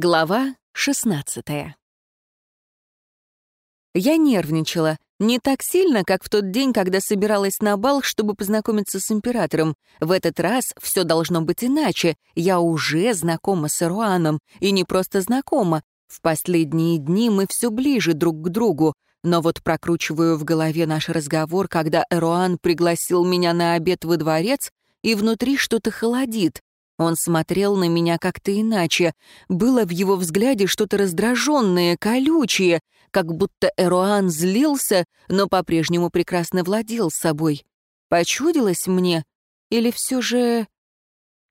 Глава 16 Я нервничала. Не так сильно, как в тот день, когда собиралась на бал, чтобы познакомиться с императором. В этот раз все должно быть иначе. Я уже знакома с Эруаном. И не просто знакома. В последние дни мы все ближе друг к другу. Но вот прокручиваю в голове наш разговор, когда Эруан пригласил меня на обед во дворец, и внутри что-то холодит. Он смотрел на меня как-то иначе. Было в его взгляде что-то раздраженное, колючее, как будто Эруан злился, но по-прежнему прекрасно владел собой. Почудилось мне? Или все же...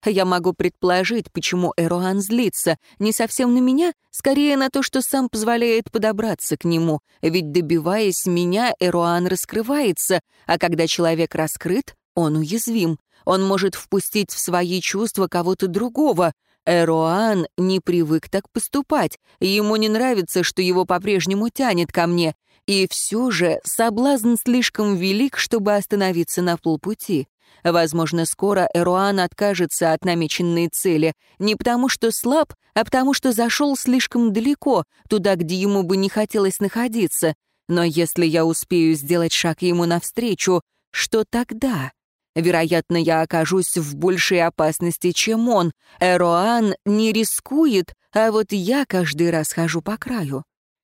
Я могу предположить, почему Эруан злится. Не совсем на меня, скорее на то, что сам позволяет подобраться к нему. Ведь, добиваясь меня, Эруан раскрывается, а когда человек раскрыт, он уязвим. Он может впустить в свои чувства кого-то другого. Эроан не привык так поступать. Ему не нравится, что его по-прежнему тянет ко мне. И все же соблазн слишком велик, чтобы остановиться на полпути. Возможно, скоро Эруан откажется от намеченной цели. Не потому что слаб, а потому что зашел слишком далеко, туда, где ему бы не хотелось находиться. Но если я успею сделать шаг ему навстречу, что тогда? Вероятно, я окажусь в большей опасности, чем он. Эроан не рискует, а вот я каждый раз хожу по краю.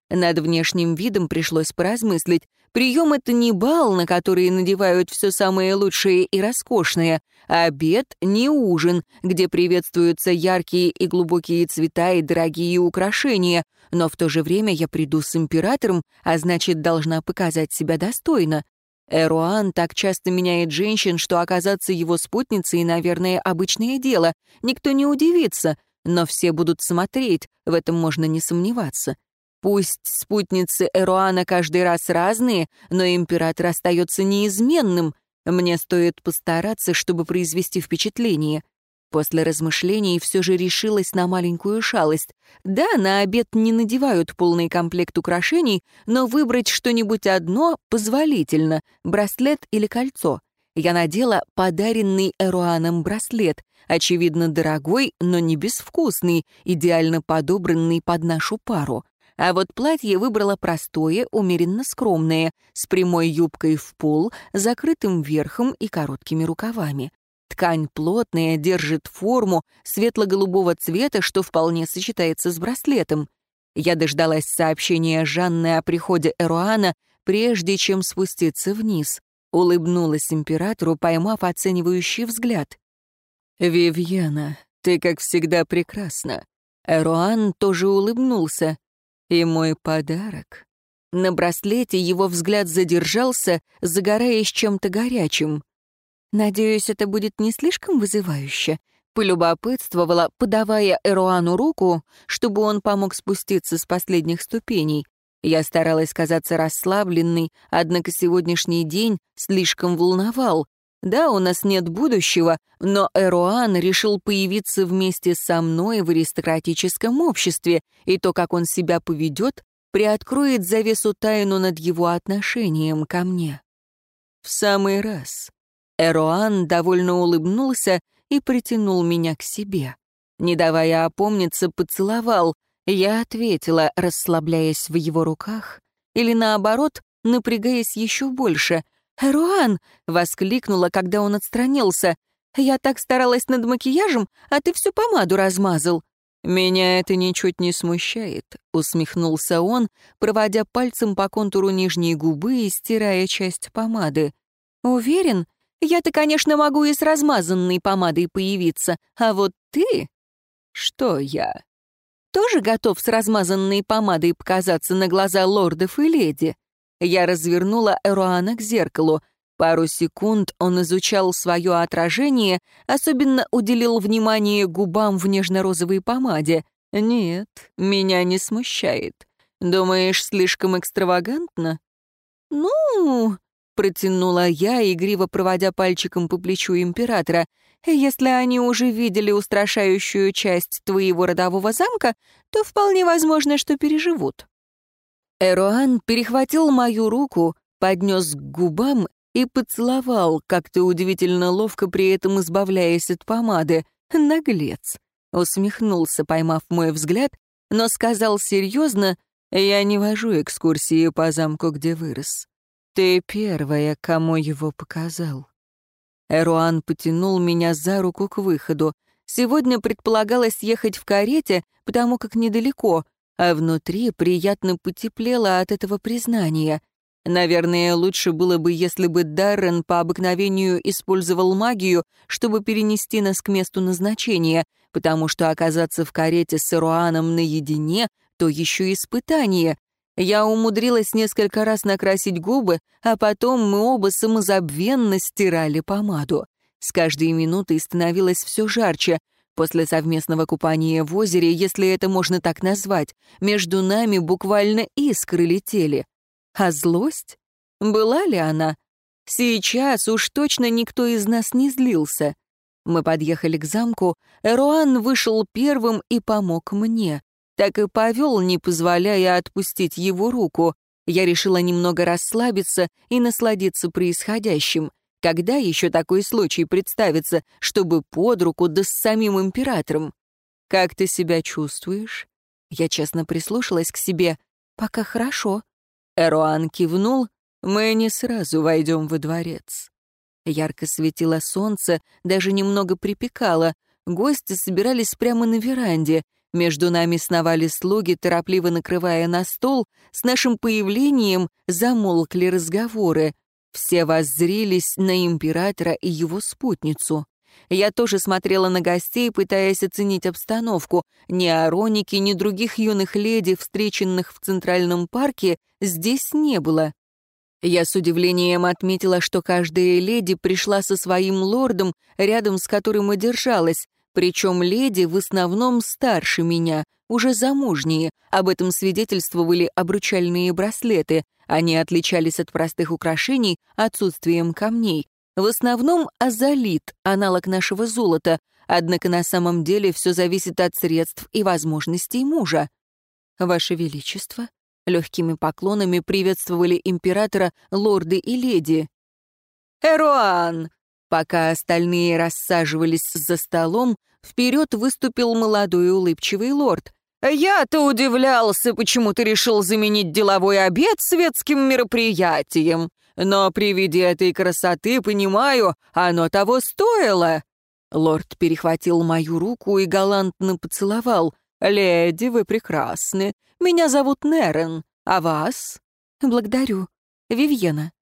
Над внешним видом пришлось поразмыслить. Прием — это не бал, на который надевают все самое лучшее и роскошное. Обед — не ужин, где приветствуются яркие и глубокие цвета и дорогие украшения. Но в то же время я приду с императором, а значит, должна показать себя достойно. Эруан так часто меняет женщин, что оказаться его спутницей, наверное, обычное дело. Никто не удивится, но все будут смотреть, в этом можно не сомневаться. Пусть спутницы Эруана каждый раз разные, но император остается неизменным. Мне стоит постараться, чтобы произвести впечатление. После размышлений все же решилась на маленькую шалость. Да, на обед не надевают полный комплект украшений, но выбрать что-нибудь одно позволительно — браслет или кольцо. Я надела подаренный Эруаном браслет, очевидно дорогой, но не безвкусный, идеально подобранный под нашу пару. А вот платье выбрала простое, умеренно скромное, с прямой юбкой в пол, закрытым верхом и короткими рукавами. Ткань плотная, держит форму светло-голубого цвета, что вполне сочетается с браслетом. Я дождалась сообщения Жанны о приходе Эруана, прежде чем спуститься вниз. Улыбнулась императору, поймав оценивающий взгляд. «Вивьена, ты, как всегда, прекрасна». Эруан тоже улыбнулся. «И мой подарок». На браслете его взгляд задержался, загораясь чем-то горячим. «Надеюсь, это будет не слишком вызывающе?» Полюбопытствовала, подавая Эруану руку, чтобы он помог спуститься с последних ступеней. Я старалась казаться расслабленной, однако сегодняшний день слишком волновал. Да, у нас нет будущего, но Эруан решил появиться вместе со мной в аристократическом обществе, и то, как он себя поведет, приоткроет завесу тайну над его отношением ко мне. В самый раз. Эроан довольно улыбнулся и притянул меня к себе. Не давая опомниться, поцеловал. Я ответила, расслабляясь в его руках, или наоборот, напрягаясь еще больше. «Эруан!» — воскликнула, когда он отстранился. «Я так старалась над макияжем, а ты всю помаду размазал». «Меня это ничуть не смущает», — усмехнулся он, проводя пальцем по контуру нижней губы и стирая часть помады. «Уверен?» Я-то, конечно, могу и с размазанной помадой появиться, а вот ты... Что я? Тоже готов с размазанной помадой показаться на глаза лордов и леди? Я развернула Эруана к зеркалу. Пару секунд он изучал свое отражение, особенно уделил внимание губам в нежно-розовой помаде. Нет, меня не смущает. Думаешь, слишком экстравагантно? Ну, Протянула я, игриво проводя пальчиком по плечу императора. «Если они уже видели устрашающую часть твоего родового замка, то вполне возможно, что переживут». Эруан перехватил мою руку, поднес к губам и поцеловал, как-то удивительно ловко при этом избавляясь от помады. Наглец. Усмехнулся, поймав мой взгляд, но сказал серьезно, «Я не вожу экскурсии по замку, где вырос. Ты первая, кому его показал». Эруан потянул меня за руку к выходу. Сегодня предполагалось ехать в карете, потому как недалеко, а внутри приятно потеплело от этого признания. Наверное, лучше было бы, если бы Даррен по обыкновению использовал магию, чтобы перенести нас к месту назначения, потому что оказаться в карете с Эруаном наедине — то еще испытание. Я умудрилась несколько раз накрасить губы, а потом мы оба самозабвенно стирали помаду. С каждой минутой становилось все жарче. После совместного купания в озере, если это можно так назвать, между нами буквально искры летели. А злость? Была ли она? Сейчас уж точно никто из нас не злился. Мы подъехали к замку, Эруан вышел первым и помог мне так и повел, не позволяя отпустить его руку. Я решила немного расслабиться и насладиться происходящим. Когда еще такой случай представится, чтобы под руку да с самим императором? «Как ты себя чувствуешь?» Я честно прислушалась к себе. «Пока хорошо». Эруан кивнул. «Мы не сразу войдем во дворец». Ярко светило солнце, даже немного припекало. Гости собирались прямо на веранде. Между нами сновали слуги, торопливо накрывая на стол. С нашим появлением замолкли разговоры. Все воззрились на императора и его спутницу. Я тоже смотрела на гостей, пытаясь оценить обстановку. Ни Ароники, ни других юных леди, встреченных в Центральном парке, здесь не было. Я с удивлением отметила, что каждая леди пришла со своим лордом, рядом с которым и держалась. Причем леди в основном старше меня, уже замужние. Об этом свидетельствовали обручальные браслеты. Они отличались от простых украшений отсутствием камней. В основном азолит, аналог нашего золота, однако на самом деле все зависит от средств и возможностей мужа. «Ваше Величество», легкими поклонами приветствовали императора лорды и леди. «Эруан!» Пока остальные рассаживались за столом, вперед выступил молодой улыбчивый лорд. «Я-то удивлялся, почему ты решил заменить деловой обед светским мероприятием. Но при виде этой красоты, понимаю, оно того стоило». Лорд перехватил мою руку и галантно поцеловал. «Леди, вы прекрасны. Меня зовут Нерен. А вас?» «Благодарю. Вивьена».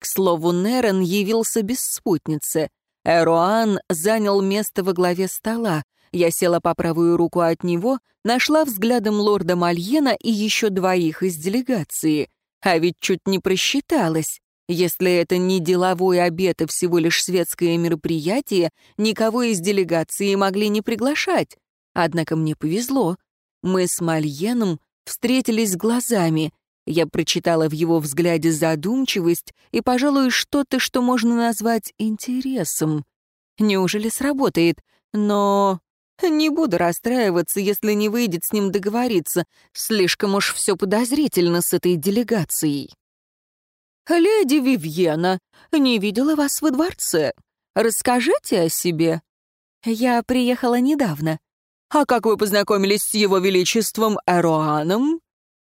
К слову, Нерон явился без спутницы. Эруан занял место во главе стола. Я села по правую руку от него, нашла взглядом лорда Мальена и еще двоих из делегации. А ведь чуть не просчиталась. Если это не деловой обед, а всего лишь светское мероприятие, никого из делегации могли не приглашать. Однако мне повезло. Мы с Мальеном встретились глазами. Я прочитала в его взгляде задумчивость и, пожалуй, что-то, что можно назвать интересом. Неужели сработает? Но не буду расстраиваться, если не выйдет с ним договориться. Слишком уж все подозрительно с этой делегацией. «Леди Вивьена, не видела вас во дворце. Расскажите о себе». «Я приехала недавно». «А как вы познакомились с его величеством Эроаном?»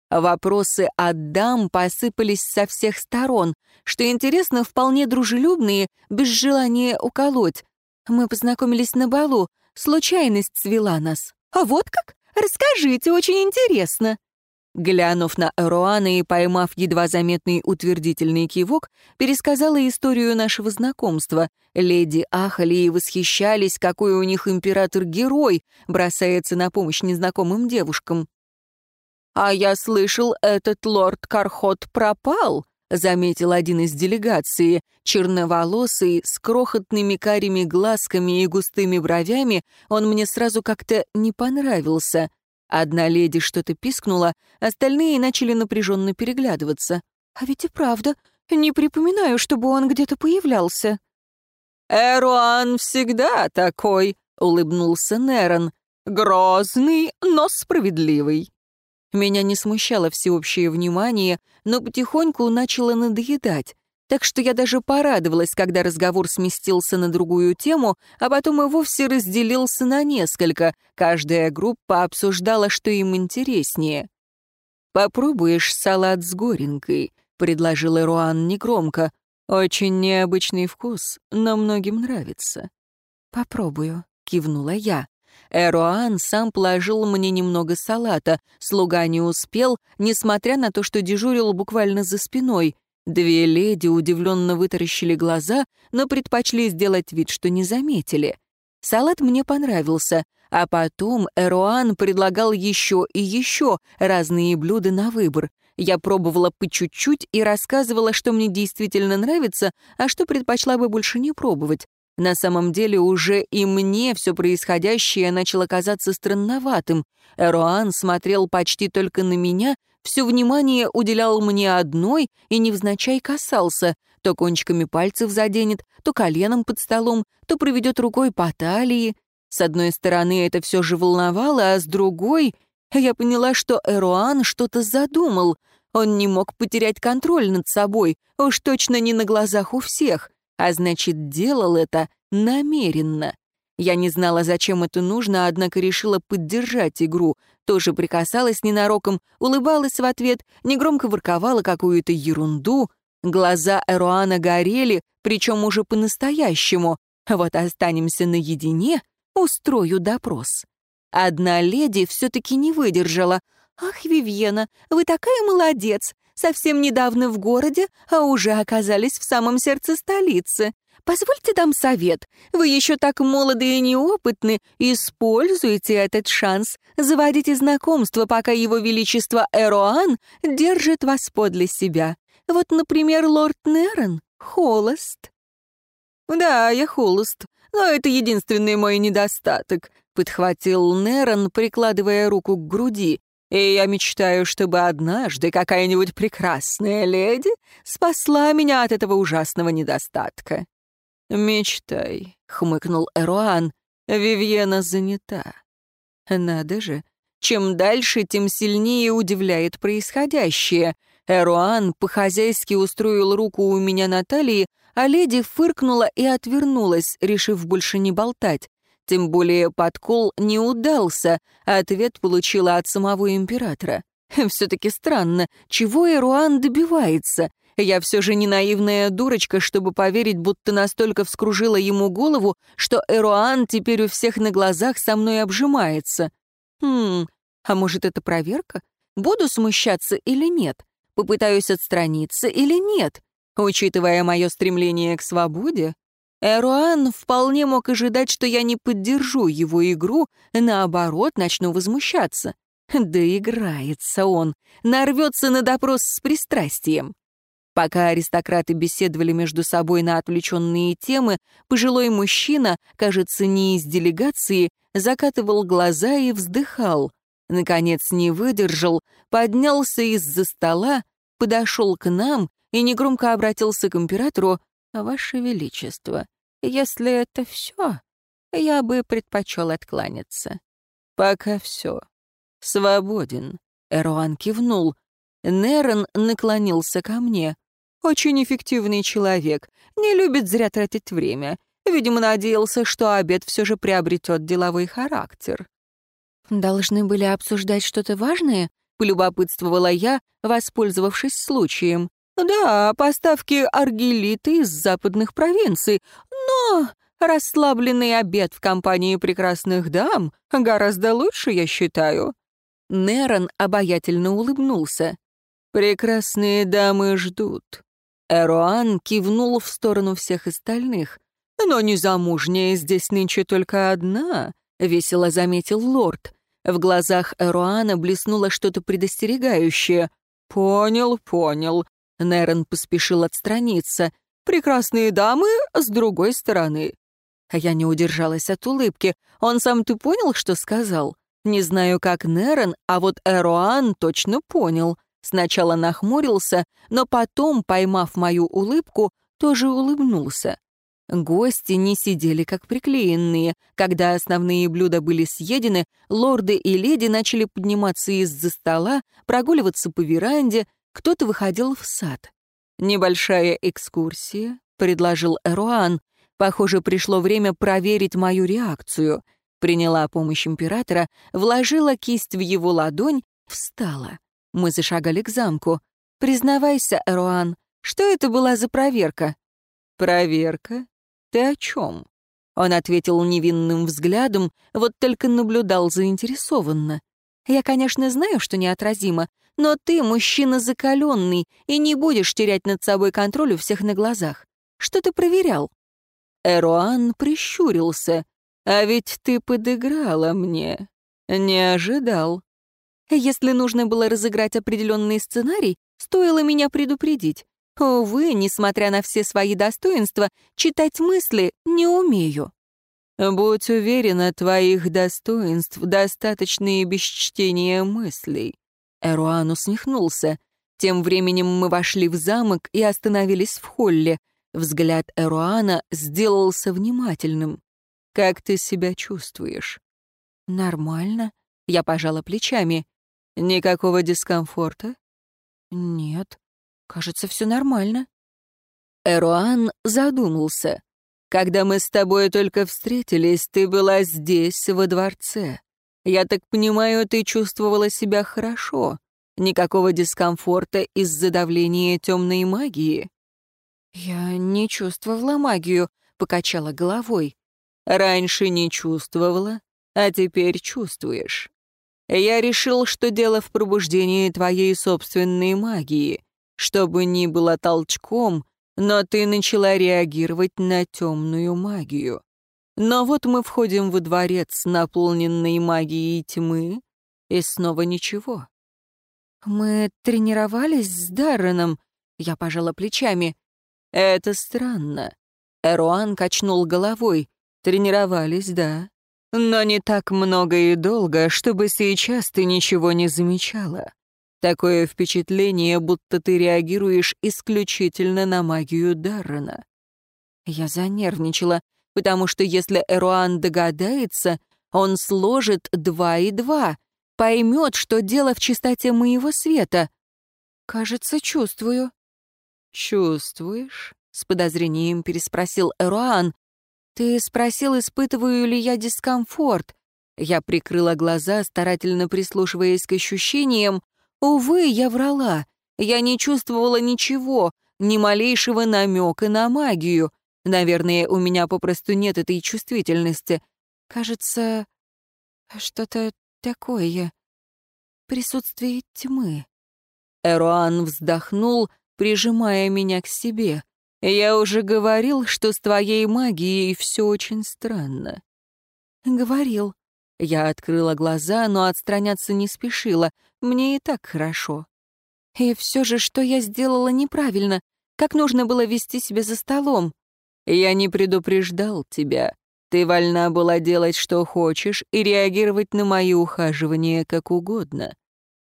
Вопросы от дам посыпались со всех сторон, что интересно, вполне дружелюбные, без желания уколоть. Мы познакомились на балу, случайность свела нас. А вот как? Расскажите, очень интересно. Глянув на Эруана и поймав едва заметный утвердительный кивок, пересказала историю нашего знакомства. Леди ахали и восхищались, какой у них император-герой бросается на помощь незнакомым девушкам. «А я слышал, этот лорд Кархот пропал», — заметил один из делегации. Черноволосый, с крохотными карими глазками и густыми бровями, он мне сразу как-то не понравился. Одна леди что-то пискнула, остальные начали напряженно переглядываться. «А ведь и правда, не припоминаю, чтобы он где-то появлялся». «Эруан всегда такой», — улыбнулся Нерон. «Грозный, но справедливый». Меня не смущало всеобщее внимание, но потихоньку начало надоедать. Так что я даже порадовалась, когда разговор сместился на другую тему, а потом и вовсе разделился на несколько. Каждая группа обсуждала, что им интереснее. «Попробуешь салат с горенкой», — предложил Эруан негромко. «Очень необычный вкус, но многим нравится». «Попробую», — кивнула я. Эруан сам положил мне немного салата. Слуга не успел, несмотря на то, что дежурил буквально за спиной. Две леди удивленно вытаращили глаза, но предпочли сделать вид, что не заметили. Салат мне понравился, а потом Эруан предлагал еще и еще разные блюда на выбор. Я пробовала по чуть-чуть и рассказывала, что мне действительно нравится, а что предпочла бы больше не пробовать. На самом деле уже и мне все происходящее начало казаться странноватым. Эруан смотрел почти только на меня, все внимание уделял мне одной и невзначай касался, то кончиками пальцев заденет, то коленом под столом, то проведет рукой по талии. С одной стороны, это все же волновало, а с другой я поняла, что Эруан что-то задумал. Он не мог потерять контроль над собой, уж точно не на глазах у всех а значит, делал это намеренно. Я не знала, зачем это нужно, однако решила поддержать игру. Тоже прикасалась ненароком, улыбалась в ответ, негромко ворковала какую-то ерунду. Глаза Эруана горели, причем уже по-настоящему. Вот останемся наедине, устрою допрос. Одна леди все-таки не выдержала. «Ах, Вивьена, вы такая молодец! Совсем недавно в городе, а уже оказались в самом сердце столицы. Позвольте дам совет. Вы еще так молоды и неопытны. Используйте этот шанс. Заводите знакомство, пока его величество Эроан держит вас подле себя. Вот, например, лорд Нерон холост. Да, я холост, но это единственный мой недостаток, подхватил Нерон, прикладывая руку к груди. И я мечтаю, чтобы однажды какая-нибудь прекрасная леди спасла меня от этого ужасного недостатка. «Мечтай», — хмыкнул Эруан, — «Вивьена занята». Надо же, чем дальше, тем сильнее удивляет происходящее. Эруан по-хозяйски устроил руку у меня на талии, а леди фыркнула и отвернулась, решив больше не болтать. Тем более подкол не удался, а ответ получила от самого императора. Все-таки странно, чего Эруан добивается? Я все же не наивная дурочка, чтобы поверить, будто настолько вскружила ему голову, что Эруан теперь у всех на глазах со мной обжимается. Хм, а может, это проверка? Буду смущаться или нет? Попытаюсь отстраниться или нет? Учитывая мое стремление к свободе, Эруан вполне мог ожидать, что я не поддержу его игру, наоборот, начну возмущаться. Да играется он, нарвется на допрос с пристрастием. Пока аристократы беседовали между собой на отвлеченные темы, пожилой мужчина, кажется, не из делегации, закатывал глаза и вздыхал. Наконец не выдержал, поднялся из-за стола, подошел к нам и негромко обратился к императору, «Ваше Величество, если это все, я бы предпочел откланяться». «Пока все. Свободен», — Эруан кивнул. Нерон наклонился ко мне. «Очень эффективный человек, не любит зря тратить время. Видимо, надеялся, что обед все же приобретет деловой характер». «Должны были обсуждать что-то важное?» — полюбопытствовала я, воспользовавшись случаем. Да, поставки аргелиты из западных провинций, но расслабленный обед в компании прекрасных дам гораздо лучше, я считаю». Нерон обаятельно улыбнулся. «Прекрасные дамы ждут». Эруан кивнул в сторону всех остальных. «Но незамужняя здесь нынче только одна», — весело заметил лорд. В глазах Эруана блеснуло что-то предостерегающее. «Понял, понял. Нерон поспешил отстраниться. «Прекрасные дамы с другой стороны». Я не удержалась от улыбки. Он сам ты понял, что сказал? Не знаю, как Нерон, а вот Эроан точно понял. Сначала нахмурился, но потом, поймав мою улыбку, тоже улыбнулся. Гости не сидели как приклеенные. Когда основные блюда были съедены, лорды и леди начали подниматься из-за стола, прогуливаться по веранде, кто-то выходил в сад. «Небольшая экскурсия», — предложил Эруан. Похоже, пришло время проверить мою реакцию. Приняла помощь императора, вложила кисть в его ладонь, встала. Мы зашагали к замку. «Признавайся, Эруан, что это была за проверка?» «Проверка? Ты о чем?» Он ответил невинным взглядом, вот только наблюдал заинтересованно. «Я, конечно, знаю, что неотразимо, но ты мужчина закаленный и не будешь терять над собой контроль у всех на глазах. Что ты проверял?» Эруан прищурился. «А ведь ты подыграла мне. Не ожидал». Если нужно было разыграть определенный сценарий, стоило меня предупредить. Увы, несмотря на все свои достоинства, читать мысли не умею. Будь уверена, твоих достоинств достаточно и без чтения мыслей. Эруан усмехнулся. Тем временем мы вошли в замок и остановились в холле. Взгляд Эруана сделался внимательным. «Как ты себя чувствуешь?» «Нормально», — я пожала плечами. «Никакого дискомфорта?» «Нет, кажется, все нормально». Эруан задумался. «Когда мы с тобой только встретились, ты была здесь, во дворце. Я так понимаю, ты чувствовала себя хорошо. Никакого дискомфорта из-за давления темной магии?» «Я не чувствовала магию», — покачала головой. «Раньше не чувствовала, а теперь чувствуешь. Я решил, что дело в пробуждении твоей собственной магии. Чтобы ни было толчком, но ты начала реагировать на темную магию. Но вот мы входим во дворец, наполненный магией тьмы, и снова ничего. Мы тренировались с Дарреном, я пожала плечами. Это странно. Эруан качнул головой. Тренировались, да. Но не так много и долго, чтобы сейчас ты ничего не замечала. Такое впечатление, будто ты реагируешь исключительно на магию Даррена. Я занервничала потому что если Эруан догадается, он сложит два и два, поймет, что дело в чистоте моего света. Кажется, чувствую. «Чувствуешь?» — с подозрением переспросил Эруан. «Ты спросил, испытываю ли я дискомфорт?» Я прикрыла глаза, старательно прислушиваясь к ощущениям. Увы, я врала. Я не чувствовала ничего, ни малейшего намека на магию. Наверное, у меня попросту нет этой чувствительности. Кажется, что-то такое. Присутствие тьмы. Эруан вздохнул, прижимая меня к себе. «Я уже говорил, что с твоей магией все очень странно». «Говорил». Я открыла глаза, но отстраняться не спешила. Мне и так хорошо. И все же, что я сделала неправильно? Как нужно было вести себя за столом? Я не предупреждал тебя. Ты вольна была делать, что хочешь, и реагировать на мои ухаживания как угодно».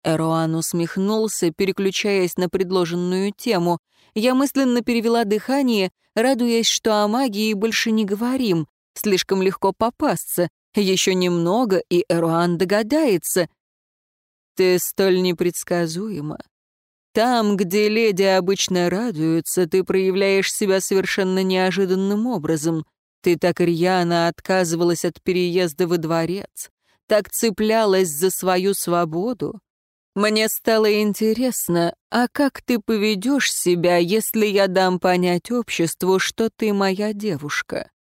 Эруан усмехнулся, переключаясь на предложенную тему. Я мысленно перевела дыхание, радуясь, что о магии больше не говорим. Слишком легко попасться. Еще немного, и Эруан догадается. «Ты столь непредсказуема. Там, где леди обычно радуются, ты проявляешь себя совершенно неожиданным образом. Ты так рьяно отказывалась от переезда во дворец, так цеплялась за свою свободу. Мне стало интересно, а как ты поведешь себя, если я дам понять обществу, что ты моя девушка?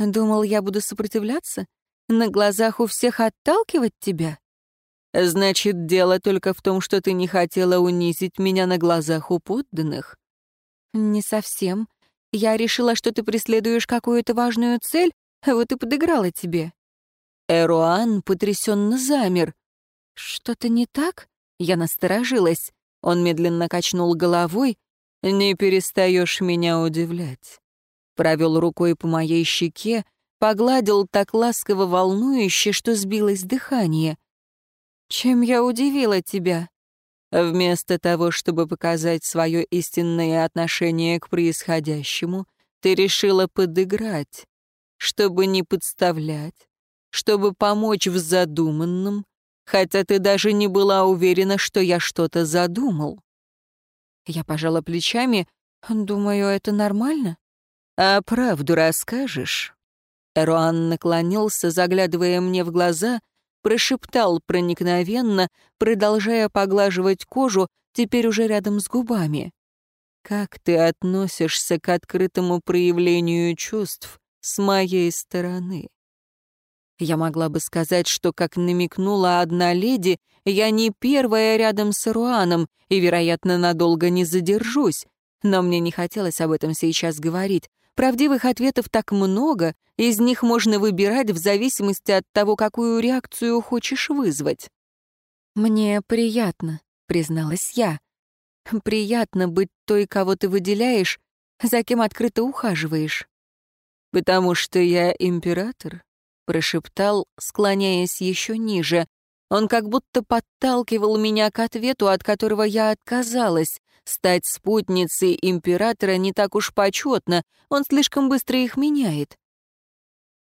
Думал, я буду сопротивляться? На глазах у всех отталкивать тебя? Значит, дело только в том, что ты не хотела унизить меня на глазах у подданных? Не совсем. Я решила, что ты преследуешь какую-то важную цель, вот и подыграла тебе. Эруан потрясенно замер. Что-то не так? Я насторожилась. Он медленно качнул головой. Не перестаешь меня удивлять. Провел рукой по моей щеке, погладил так ласково волнующе, что сбилось дыхание. Чем я удивила тебя? Вместо того, чтобы показать свое истинное отношение к происходящему, ты решила подыграть, чтобы не подставлять, чтобы помочь в задуманном, хотя ты даже не была уверена, что я что-то задумал. Я пожала плечами. Думаю, это нормально. «А правду расскажешь?» Эруан наклонился, заглядывая мне в глаза, прошептал проникновенно, продолжая поглаживать кожу, теперь уже рядом с губами. «Как ты относишься к открытому проявлению чувств с моей стороны?» Я могла бы сказать, что, как намекнула одна леди, я не первая рядом с Руаном и, вероятно, надолго не задержусь. Но мне не хотелось об этом сейчас говорить. Правдивых ответов так много, из них можно выбирать в зависимости от того, какую реакцию хочешь вызвать. «Мне приятно», — призналась я. «Приятно быть той, кого ты выделяешь, за кем открыто ухаживаешь». «Потому что я император», — прошептал, склоняясь еще ниже. Он как будто подталкивал меня к ответу, от которого я отказалась. Стать спутницей императора не так уж почетно, он слишком быстро их меняет.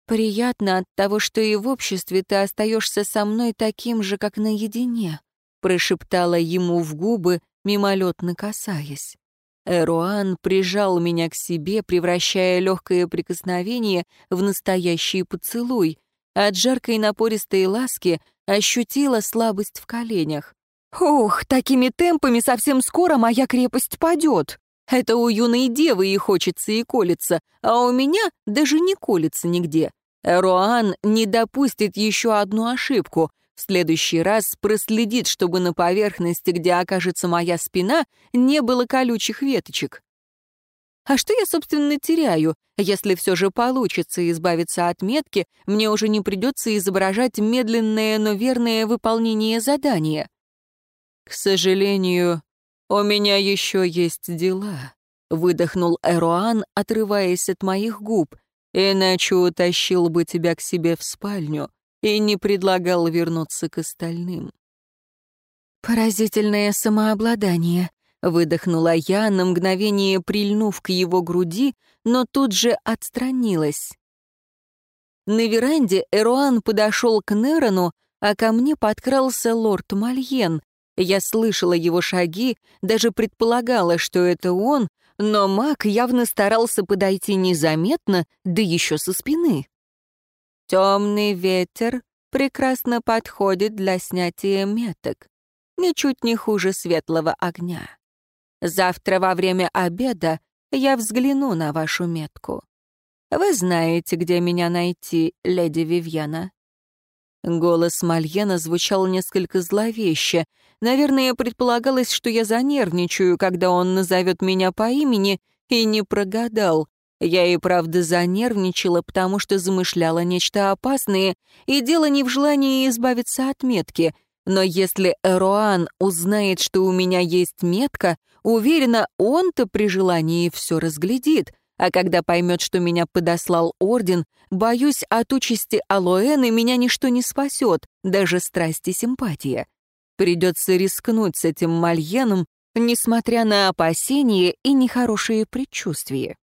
«Приятно от того, что и в обществе ты остаешься со мной таким же, как наедине», прошептала ему в губы, мимолетно касаясь. Эруан прижал меня к себе, превращая легкое прикосновение в настоящий поцелуй. От жаркой напористой ласки ощутила слабость в коленях. «Ух, такими темпами совсем скоро моя крепость падет. Это у юной девы и хочется и колется, а у меня даже не колется нигде. Эруан не допустит еще одну ошибку в следующий раз проследит, чтобы на поверхности, где окажется моя спина, не было колючих веточек. А что я, собственно, теряю? Если все же получится избавиться от метки, мне уже не придется изображать медленное, но верное выполнение задания. «К сожалению, у меня еще есть дела», — выдохнул Эруан, отрываясь от моих губ, «иначе утащил бы тебя к себе в спальню и не предлагал вернуться к остальным. «Поразительное самообладание», — выдохнула я, на мгновение прильнув к его груди, но тут же отстранилась. На веранде Эруан подошел к Нерону, а ко мне подкрался лорд Мальен. Я слышала его шаги, даже предполагала, что это он, но маг явно старался подойти незаметно, да еще со спины. Темный ветер прекрасно подходит для снятия меток, ничуть не хуже светлого огня. Завтра во время обеда я взгляну на вашу метку. Вы знаете, где меня найти, леди Вивьена?» Голос Мальена звучал несколько зловеще. Наверное, предполагалось, что я занервничаю, когда он назовет меня по имени, и не прогадал. Я и правда занервничала, потому что замышляла нечто опасное, и дело не в желании избавиться от метки. Но если Эроан узнает, что у меня есть метка, уверена, он-то при желании все разглядит. А когда поймет, что меня подослал орден, боюсь, от участи Алоэны меня ничто не спасет, даже страсть и симпатия. Придется рискнуть с этим Мальеном, несмотря на опасения и нехорошие предчувствия.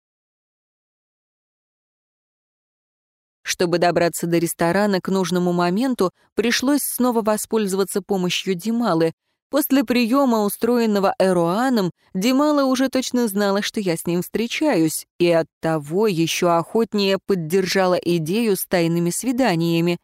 Чтобы добраться до ресторана к нужному моменту, пришлось снова воспользоваться помощью Дималы. После приема, устроенного Эруаном, Димала уже точно знала, что я с ним встречаюсь, и оттого еще охотнее поддержала идею с тайными свиданиями.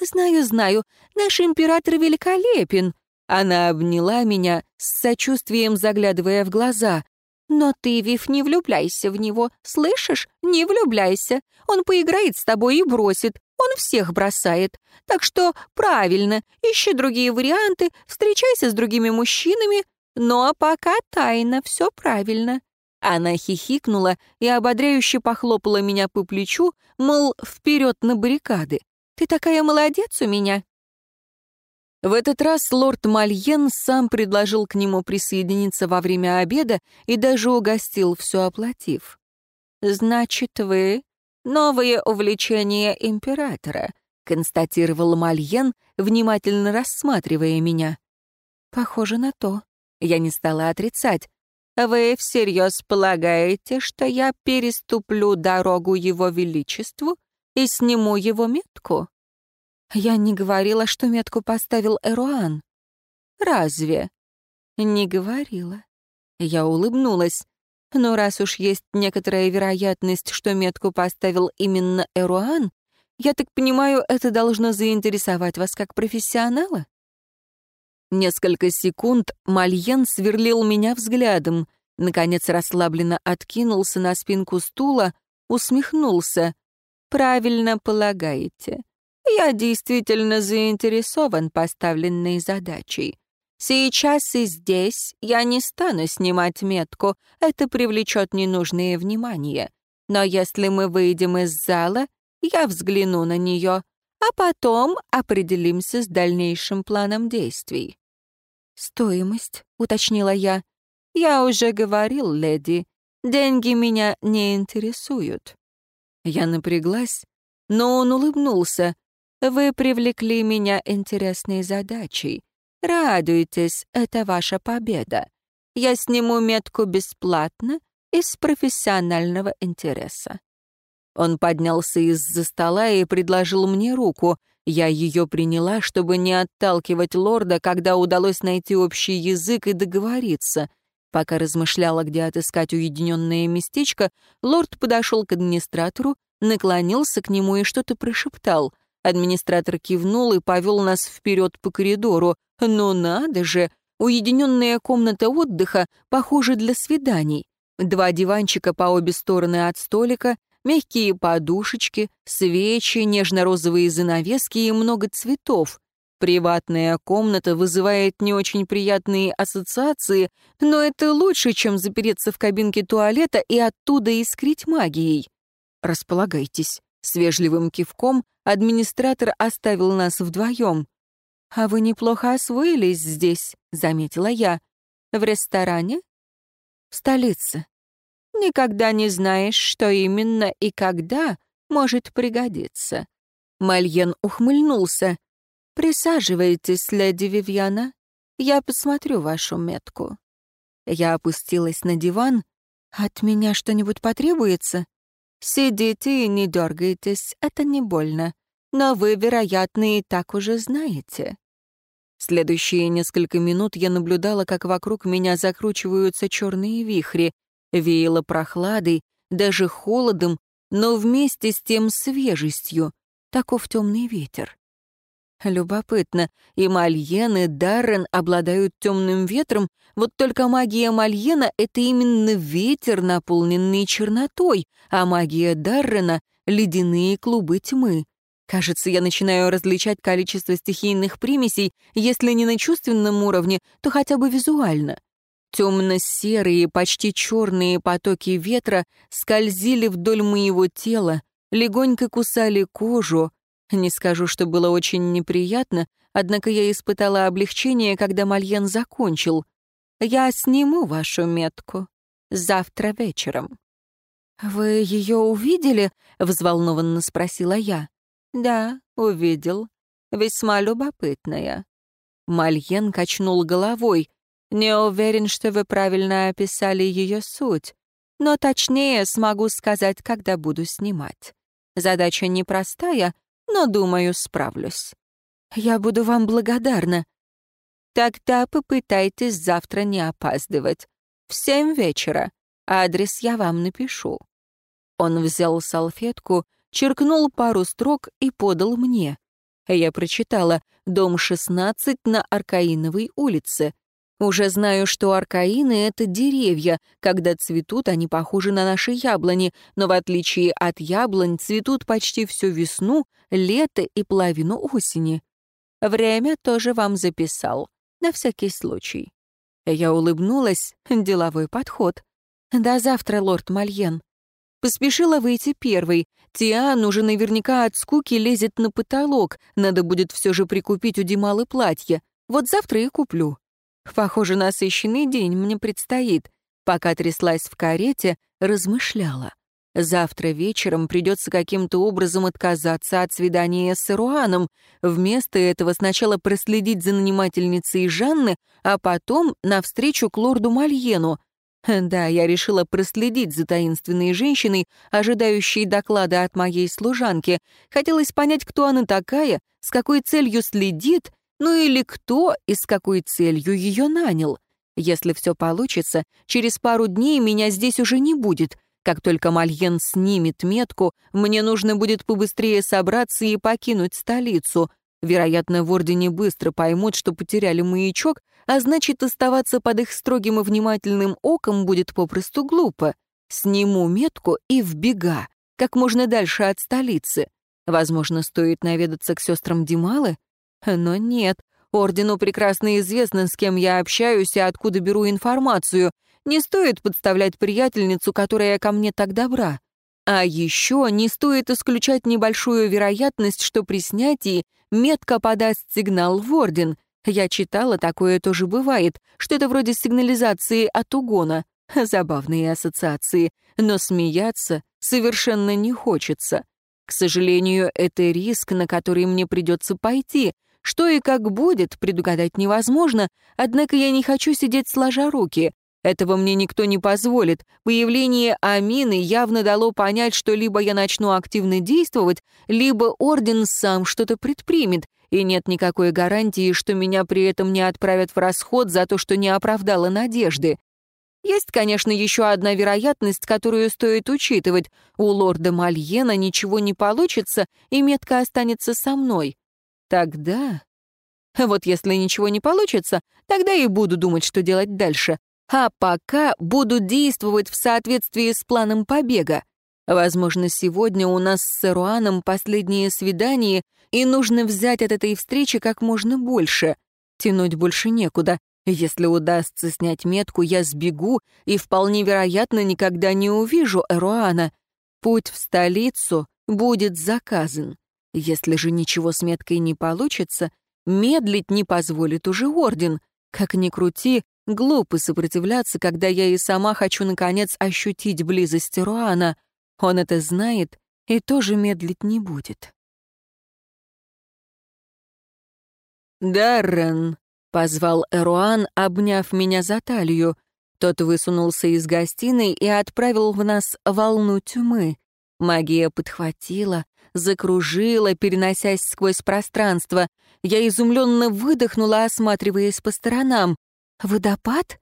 «Знаю, знаю, наш император великолепен!» Она обняла меня, с сочувствием заглядывая в глаза. Но ты, Вив, не влюбляйся в него, слышишь? Не влюбляйся. Он поиграет с тобой и бросит. Он всех бросает. Так что правильно, ищи другие варианты, встречайся с другими мужчинами. Но пока тайна, все правильно». Она хихикнула и ободряюще похлопала меня по плечу, мол, вперед на баррикады. «Ты такая молодец у меня!» В этот раз лорд Мальен сам предложил к нему присоединиться во время обеда и даже угостил, все оплатив. «Значит, вы — новое увлечение императора», — констатировал Мальен, внимательно рассматривая меня. «Похоже на то. Я не стала отрицать. Вы всерьез полагаете, что я переступлю дорогу его величеству и сниму его метку?» Я не говорила, что метку поставил Эруан. Разве? Не говорила. Я улыбнулась. Но раз уж есть некоторая вероятность, что метку поставил именно Эруан, я так понимаю, это должно заинтересовать вас как профессионала? Несколько секунд Мальен сверлил меня взглядом, наконец расслабленно откинулся на спинку стула, усмехнулся. «Правильно полагаете. Я действительно заинтересован поставленной задачей. Сейчас и здесь я не стану снимать метку, это привлечет ненужное внимание. Но если мы выйдем из зала, я взгляну на нее, а потом определимся с дальнейшим планом действий. «Стоимость», — уточнила я. «Я уже говорил, леди, деньги меня не интересуют». Я напряглась, но он улыбнулся. «Вы привлекли меня интересной задачей. Радуйтесь, это ваша победа. Я сниму метку бесплатно из профессионального интереса». Он поднялся из-за стола и предложил мне руку. Я ее приняла, чтобы не отталкивать лорда, когда удалось найти общий язык и договориться. Пока размышляла, где отыскать уединенное местечко, лорд подошел к администратору, наклонился к нему и что-то прошептал. Администратор кивнул и повел нас вперед по коридору. Но надо же! Уединенная комната отдыха, похоже, для свиданий. Два диванчика по обе стороны от столика, Мягкие подушечки, свечи, нежно-розовые занавески и много цветов. Приватная комната вызывает не очень приятные ассоциации, но это лучше, чем запереться в кабинке туалета и оттуда искрить магией. Располагайтесь. С вежливым кивком администратор оставил нас вдвоем. «А вы неплохо освоились здесь», — заметила я. «В ресторане?» «В столице», Никогда не знаешь, что именно и когда может пригодиться. Мальен ухмыльнулся. «Присаживайтесь, леди Вивьяна. Я посмотрю вашу метку». Я опустилась на диван. «От меня что-нибудь потребуется?» «Сидите и не дергайтесь, это не больно. Но вы, вероятно, и так уже знаете». Следующие несколько минут я наблюдала, как вокруг меня закручиваются черные вихри. Веяло прохладой, даже холодом, но вместе с тем свежестью. Таков темный ветер. Любопытно, и Мальен, и Даррен обладают темным ветром, вот только магия Мальена — это именно ветер, наполненный чернотой, а магия Даррена — ледяные клубы тьмы. Кажется, я начинаю различать количество стихийных примесей, если не на чувственном уровне, то хотя бы визуально. Темно-серые, почти черные потоки ветра скользили вдоль моего тела, легонько кусали кожу. Не скажу, что было очень неприятно, однако я испытала облегчение, когда Мальен закончил. «Я сниму вашу метку. Завтра вечером». «Вы ее увидели?» — взволнованно спросила я. «Да, увидел. Весьма любопытная». Мальен качнул головой. Не уверен, что вы правильно описали ее суть, но точнее смогу сказать, когда буду снимать. Задача непростая, но, думаю, справлюсь. Я буду вам благодарна. Тогда попытайтесь завтра не опаздывать. В семь вечера. Адрес я вам напишу. Он взял салфетку, черкнул пару строк и подал мне. Я прочитала «Дом 16 на Аркаиновой улице», уже знаю, что аркаины — это деревья. Когда цветут, они похожи на наши яблони, но в отличие от яблонь цветут почти всю весну, лето и половину осени. Время тоже вам записал, на всякий случай. Я улыбнулась, деловой подход. До завтра, лорд Мальен. Поспешила выйти первой. Тиан уже наверняка от скуки лезет на потолок. Надо будет все же прикупить у Дималы платье. Вот завтра и куплю. Похоже, насыщенный день мне предстоит. Пока тряслась в карете, размышляла. Завтра вечером придется каким-то образом отказаться от свидания с Ируаном. Вместо этого сначала проследить за нанимательницей Жанны, а потом навстречу к лорду Мальену. Да, я решила проследить за таинственной женщиной, ожидающей доклада от моей служанки. Хотелось понять, кто она такая, с какой целью следит ну или кто и с какой целью ее нанял? Если все получится, через пару дней меня здесь уже не будет. Как только Мальен снимет метку, мне нужно будет побыстрее собраться и покинуть столицу. Вероятно, в Ордене быстро поймут, что потеряли маячок, а значит, оставаться под их строгим и внимательным оком будет попросту глупо. Сниму метку и в бега, как можно дальше от столицы. Возможно, стоит наведаться к сестрам Дималы? Но нет, Ордену прекрасно известно, с кем я общаюсь и откуда беру информацию. Не стоит подставлять приятельницу, которая ко мне так добра. А еще не стоит исключать небольшую вероятность, что при снятии метка подаст сигнал в Орден. Я читала, такое тоже бывает, что это вроде сигнализации от угона. Забавные ассоциации, но смеяться совершенно не хочется. К сожалению, это риск, на который мне придется пойти. Что и как будет, предугадать невозможно, однако я не хочу сидеть сложа руки. Этого мне никто не позволит. Появление Амины явно дало понять, что либо я начну активно действовать, либо Орден сам что-то предпримет, и нет никакой гарантии, что меня при этом не отправят в расход за то, что не оправдала надежды. Есть, конечно, еще одна вероятность, которую стоит учитывать. У лорда Мальена ничего не получится, и метка останется со мной. Тогда... Вот если ничего не получится, тогда и буду думать, что делать дальше. А пока буду действовать в соответствии с планом побега. Возможно, сегодня у нас с Эруаном последнее свидание, и нужно взять от этой встречи как можно больше. Тянуть больше некуда. Если удастся снять метку, я сбегу и вполне вероятно никогда не увижу Эруана. Путь в столицу будет заказан. Если же ничего с меткой не получится, медлить не позволит уже Орден. Как ни крути, глупо сопротивляться, когда я и сама хочу, наконец, ощутить близость Эруана. Он это знает и тоже медлить не будет. «Даррен», Позвал Эруан, обняв меня за талию. Тот высунулся из гостиной и отправил в нас волну тьмы. Магия подхватила, закружила, переносясь сквозь пространство. Я изумленно выдохнула, осматриваясь по сторонам. «Водопад?»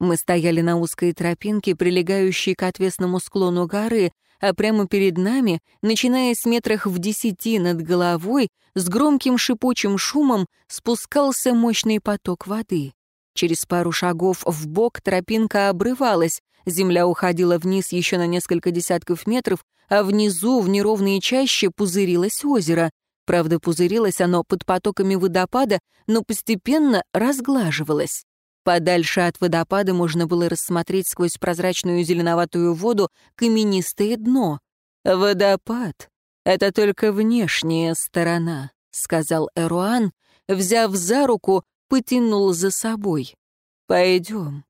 Мы стояли на узкой тропинке, прилегающей к отвесному склону горы, а прямо перед нами, начиная с метрах в десяти над головой, с громким шипучим шумом спускался мощный поток воды. Через пару шагов в бок тропинка обрывалась, земля уходила вниз еще на несколько десятков метров, а внизу, в неровные чаще, пузырилось озеро. Правда, пузырилось оно под потоками водопада, но постепенно разглаживалось. Подальше от водопада можно было рассмотреть сквозь прозрачную зеленоватую воду каменистое дно. «Водопад — это только внешняя сторона», — сказал Эруан, взяв за руку, потянул за собой. «Пойдем».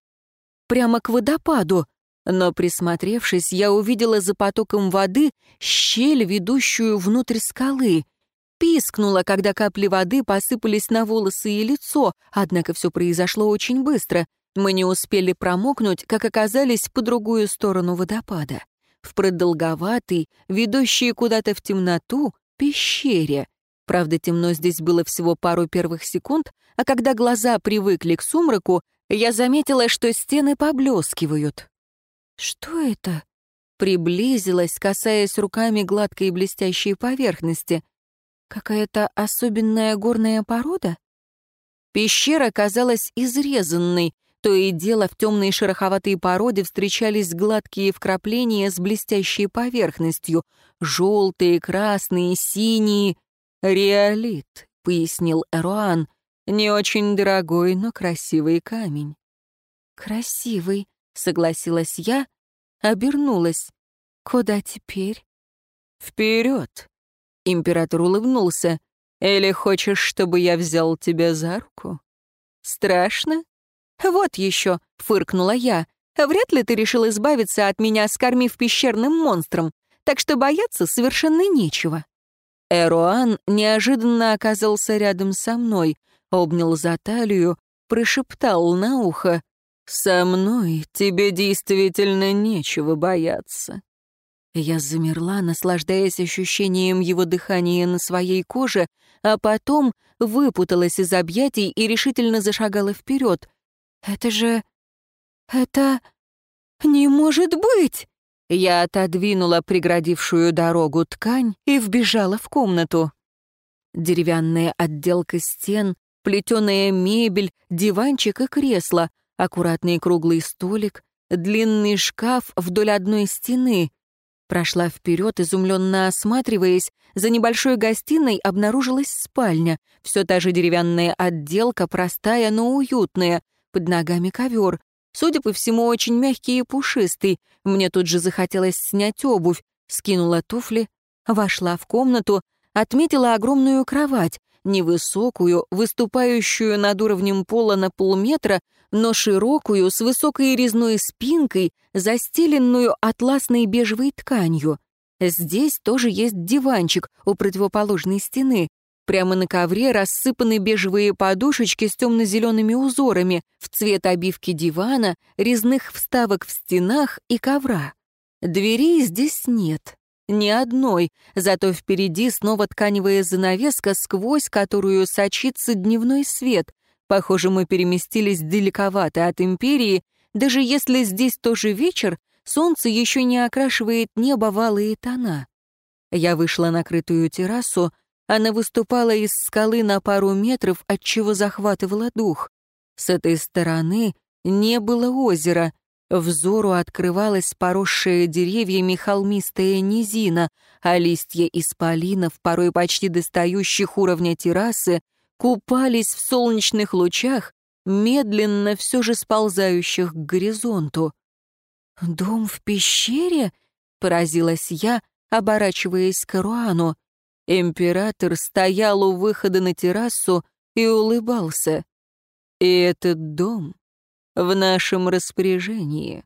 Прямо к водопаду, но, присмотревшись, я увидела за потоком воды щель, ведущую внутрь скалы — пискнула, когда капли воды посыпались на волосы и лицо, однако все произошло очень быстро. Мы не успели промокнуть, как оказались по другую сторону водопада. В продолговатой, ведущей куда-то в темноту, пещере. Правда, темно здесь было всего пару первых секунд, а когда глаза привыкли к сумраку, я заметила, что стены поблескивают. «Что это?» Приблизилась, касаясь руками гладкой блестящей поверхности — Какая-то особенная горная порода? Пещера казалась изрезанной, то и дело в темной шероховатой породе встречались гладкие вкрапления с блестящей поверхностью, желтые, красные, синие. «Реолит», — пояснил Эруан, — «не очень дорогой, но красивый камень». «Красивый», — согласилась я, обернулась. «Куда теперь?» «Вперед!» Император улыбнулся. «Или хочешь, чтобы я взял тебя за руку?» «Страшно?» «Вот еще», — фыркнула я. «Вряд ли ты решил избавиться от меня, скормив пещерным монстром, так что бояться совершенно нечего». Эруан неожиданно оказался рядом со мной, обнял за талию, прошептал на ухо. «Со мной тебе действительно нечего бояться. Я замерла, наслаждаясь ощущением его дыхания на своей коже, а потом выпуталась из объятий и решительно зашагала вперед. «Это же... это... не может быть!» Я отодвинула преградившую дорогу ткань и вбежала в комнату. Деревянная отделка стен, плетеная мебель, диванчик и кресло, аккуратный круглый столик, длинный шкаф вдоль одной стены. Прошла вперед, изумленно осматриваясь. За небольшой гостиной обнаружилась спальня. Все та же деревянная отделка, простая, но уютная. Под ногами ковер. Судя по всему, очень мягкий и пушистый. Мне тут же захотелось снять обувь. Скинула туфли, вошла в комнату, отметила огромную кровать, невысокую, выступающую над уровнем пола на полметра, но широкую, с высокой резной спинкой, застеленную атласной бежевой тканью. Здесь тоже есть диванчик у противоположной стены. Прямо на ковре рассыпаны бежевые подушечки с темно-зелеными узорами в цвет обивки дивана, резных вставок в стенах и ковра. Дверей здесь нет. Ни одной, зато впереди снова тканевая занавеска, сквозь которую сочится дневной свет. Похоже, мы переместились далековато от империи, даже если здесь тоже вечер, солнце еще не окрашивает небо валые тона. Я вышла на крытую террасу, она выступала из скалы на пару метров, отчего захватывала дух. С этой стороны не было озера, Взору открывалась поросшая деревьями холмистая низина, а листья исполинов, порой почти достающих уровня террасы, купались в солнечных лучах, медленно все же сползающих к горизонту. «Дом в пещере?» — поразилась я, оборачиваясь к Руану. Император стоял у выхода на террасу и улыбался. «И этот дом в нашем распоряжении.